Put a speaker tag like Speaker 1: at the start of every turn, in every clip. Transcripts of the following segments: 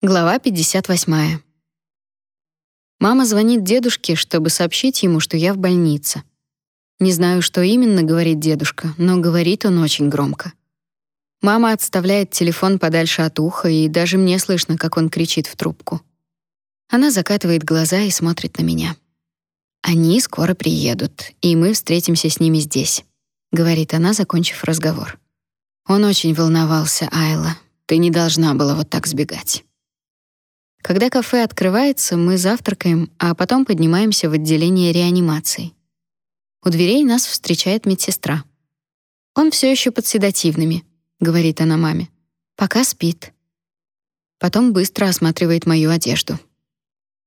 Speaker 1: Глава 58. Мама звонит дедушке, чтобы сообщить ему, что я в больнице. Не знаю, что именно говорит дедушка, но говорит он очень громко. Мама отставляет телефон подальше от уха, и даже мне слышно, как он кричит в трубку. Она закатывает глаза и смотрит на меня. Они скоро приедут, и мы встретимся с ними здесь, говорит она, закончив разговор. Он очень волновался, Айла. Ты не должна была вот так сбегать. Когда кафе открывается, мы завтракаем, а потом поднимаемся в отделение реанимации. У дверей нас встречает медсестра. Он все еще под седативными, говорит она маме. Пока спит. Потом быстро осматривает мою одежду.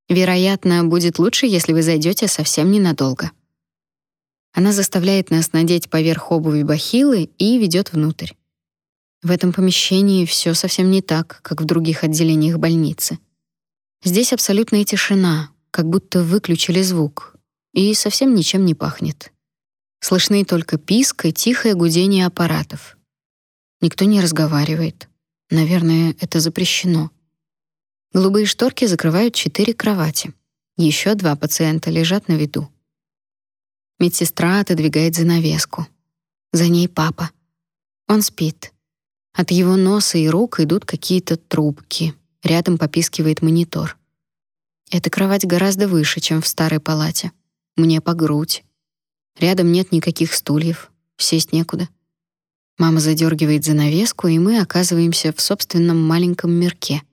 Speaker 1: Вероятно, будет лучше, если вы зайдете совсем ненадолго. Она заставляет нас надеть поверх обуви бахилы и ведет внутрь. В этом помещении все совсем не так, как в других отделениях больницы. Здесь абсолютная тишина, как будто выключили звук, и совсем ничем не пахнет. Слышны только писк и тихое гудение аппаратов. Никто не разговаривает. Наверное, это запрещено. Голубые шторки закрывают четыре кровати. Еще два пациента лежат на виду. Медсестра отодвигает занавеску. За ней папа. Он спит. От его носа и рук идут какие-то трубки. Рядом попискивает монитор. Эта кровать гораздо выше, чем в старой палате. Мне по грудь. Рядом нет никаких стульев, сесть некуда. Мама задергивает занавеску, и мы оказываемся в собственном маленьком мирке.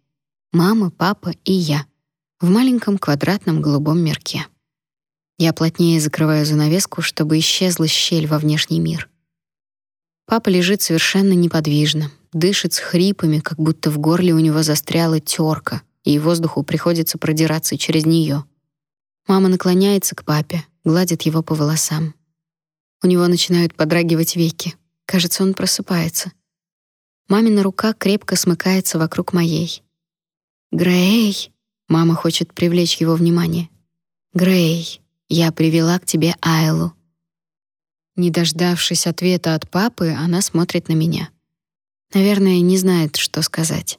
Speaker 1: Мама, папа и я. В маленьком квадратном голубом мирке. Я плотнее закрываю занавеску, чтобы исчезла щель во внешний мир. Папа лежит совершенно неподвижно, дышит с хрипами, как будто в горле у него застряла терка, и воздуху приходится продираться через нее. Мама наклоняется к папе, гладит его по волосам. У него начинают подрагивать веки. Кажется, он просыпается. Мамина рука крепко смыкается вокруг моей. «Грей!» — мама хочет привлечь его внимание. «Грей, я привела к тебе Айлу». Не дождавшись ответа от папы, она смотрит на меня. Наверное, не знает, что сказать.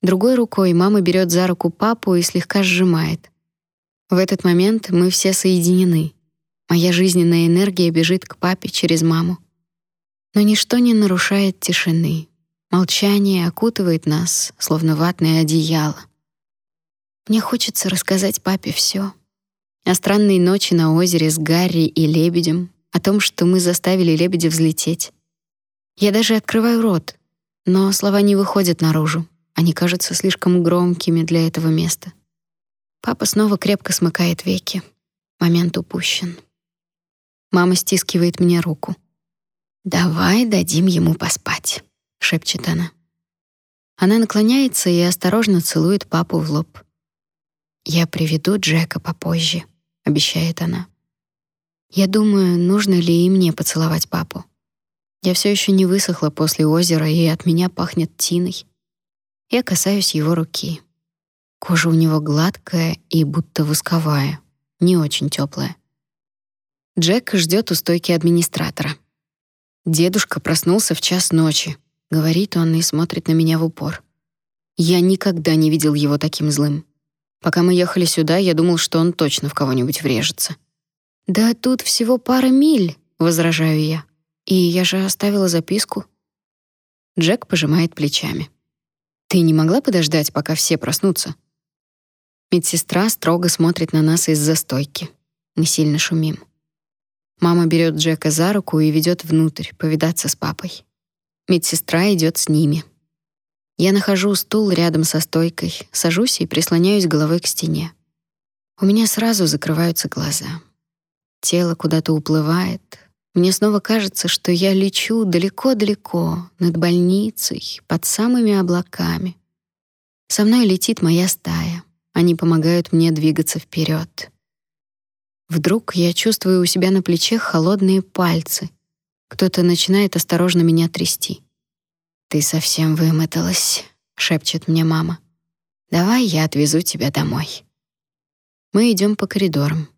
Speaker 1: Другой рукой мама берет за руку папу и слегка сжимает. В этот момент мы все соединены. Моя жизненная энергия бежит к папе через маму. Но ничто не нарушает тишины. Молчание окутывает нас, словно ватное одеяло. Мне хочется рассказать папе все: О странной ночи на озере с Гарри и лебедем, о том, что мы заставили лебедя взлететь. Я даже открываю рот, но слова не выходят наружу. Они кажутся слишком громкими для этого места. Папа снова крепко смыкает веки. Момент упущен. Мама стискивает мне руку. «Давай дадим ему поспать», — шепчет она. Она наклоняется и осторожно целует папу в лоб. «Я приведу Джека попозже», — обещает она. Я думаю, нужно ли и мне поцеловать папу. Я все еще не высохла после озера, и от меня пахнет тиной. Я касаюсь его руки. Кожа у него гладкая и будто восковая, не очень теплая. Джек ждет у стойки администратора. Дедушка проснулся в час ночи, говорит он и смотрит на меня в упор. Я никогда не видел его таким злым. Пока мы ехали сюда, я думал, что он точно в кого-нибудь врежется. Да тут всего пара миль, возражаю я. И я же оставила записку. Джек пожимает плечами. Ты не могла подождать, пока все проснутся? Медсестра строго смотрит на нас из-за стойки. Мы сильно шумим. Мама берет Джека за руку и ведет внутрь, повидаться с папой. Медсестра идет с ними. Я нахожу стул рядом со стойкой, сажусь и прислоняюсь головой к стене. У меня сразу закрываются глаза. Тело куда-то уплывает, мне снова кажется, что я лечу далеко-далеко над больницей, под самыми облаками. Со мной летит моя стая. Они помогают мне двигаться вперед. Вдруг я чувствую у себя на плече холодные пальцы. Кто-то начинает осторожно меня трясти. «Ты совсем вымоталась», — шепчет мне мама. «Давай я отвезу тебя домой». Мы идем по коридорам.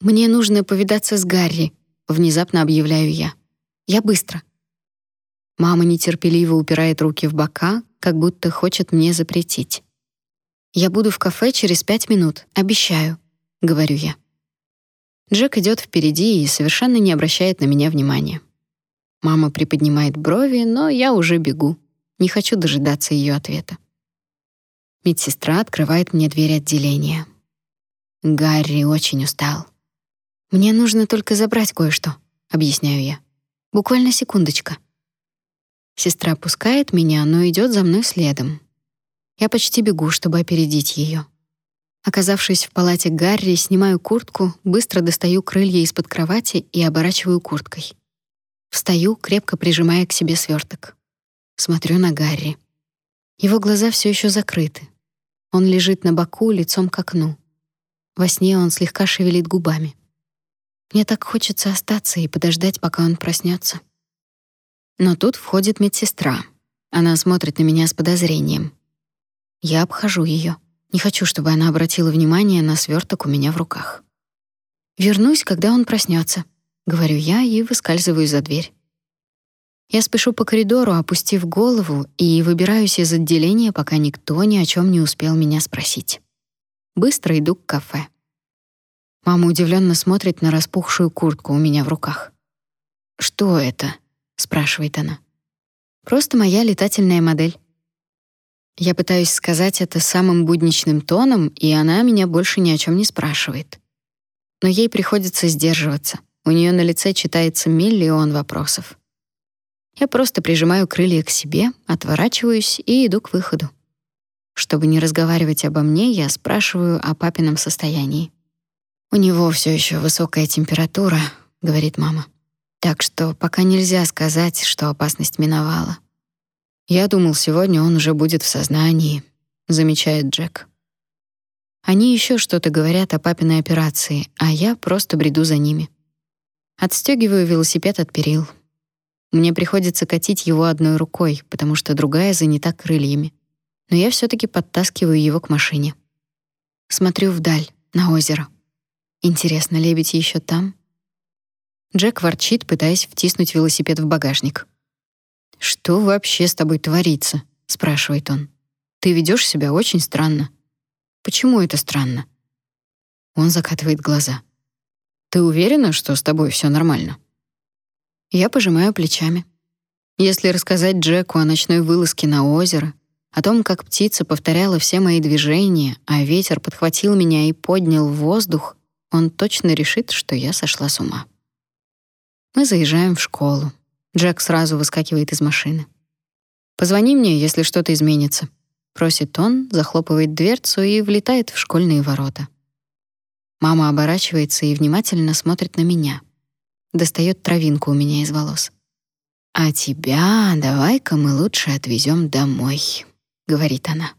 Speaker 1: «Мне нужно повидаться с Гарри», внезапно объявляю я. Я быстро. Мама нетерпеливо упирает руки в бока, как будто хочет мне запретить. Я буду в кафе через пять минут, обещаю, говорю я. Джек идет впереди и совершенно не обращает на меня внимания. Мама приподнимает брови, но я уже бегу. Не хочу дожидаться ее ответа. Медсестра открывает мне дверь отделения. Гарри очень устал. Мне нужно только забрать кое-что, объясняю я. Буквально секундочка. Сестра пускает меня, но идет за мной следом. Я почти бегу, чтобы опередить ее. Оказавшись в палате Гарри, снимаю куртку, быстро достаю крылья из-под кровати и оборачиваю курткой. Встаю, крепко прижимая к себе сверток. Смотрю на Гарри. Его глаза все еще закрыты. Он лежит на боку, лицом к окну. Во сне он слегка шевелит губами. Мне так хочется остаться и подождать, пока он проснется. Но тут входит медсестра. Она смотрит на меня с подозрением. Я обхожу ее. Не хочу, чтобы она обратила внимание на сверток у меня в руках. Вернусь, когда он проснется, говорю я и выскальзываю за дверь. Я спешу по коридору, опустив голову, и выбираюсь из отделения, пока никто ни о чем не успел меня спросить. Быстро иду к кафе. Мама удивленно смотрит на распухшую куртку у меня в руках. «Что это?» — спрашивает она. «Просто моя летательная модель». Я пытаюсь сказать это самым будничным тоном, и она меня больше ни о чем не спрашивает. Но ей приходится сдерживаться. У нее на лице читается миллион вопросов. Я просто прижимаю крылья к себе, отворачиваюсь и иду к выходу. Чтобы не разговаривать обо мне, я спрашиваю о папином состоянии. У него все еще высокая температура, говорит мама. Так что пока нельзя сказать, что опасность миновала. Я думал, сегодня он уже будет в сознании, замечает Джек. Они еще что-то говорят о папиной операции, а я просто бреду за ними. Отстегиваю велосипед от перил. Мне приходится катить его одной рукой, потому что другая занята крыльями. Но я все таки подтаскиваю его к машине. Смотрю вдаль, на озеро. Интересно, лебедь еще там? Джек ворчит, пытаясь втиснуть велосипед в багажник. Что вообще с тобой творится? спрашивает он. Ты ведешь себя очень странно. Почему это странно? Он закатывает глаза. Ты уверена, что с тобой все нормально? Я пожимаю плечами. Если рассказать Джеку о ночной вылазке на озеро, о том, как птица повторяла все мои движения, а ветер подхватил меня и поднял в воздух, он точно решит, что я сошла с ума. Мы заезжаем в школу. Джек сразу выскакивает из машины. «Позвони мне, если что-то изменится», — просит он, захлопывает дверцу и влетает в школьные ворота. Мама оборачивается и внимательно смотрит на меня. Достает травинку у меня из волос. «А тебя давай-ка мы лучше отвезем домой», — говорит она.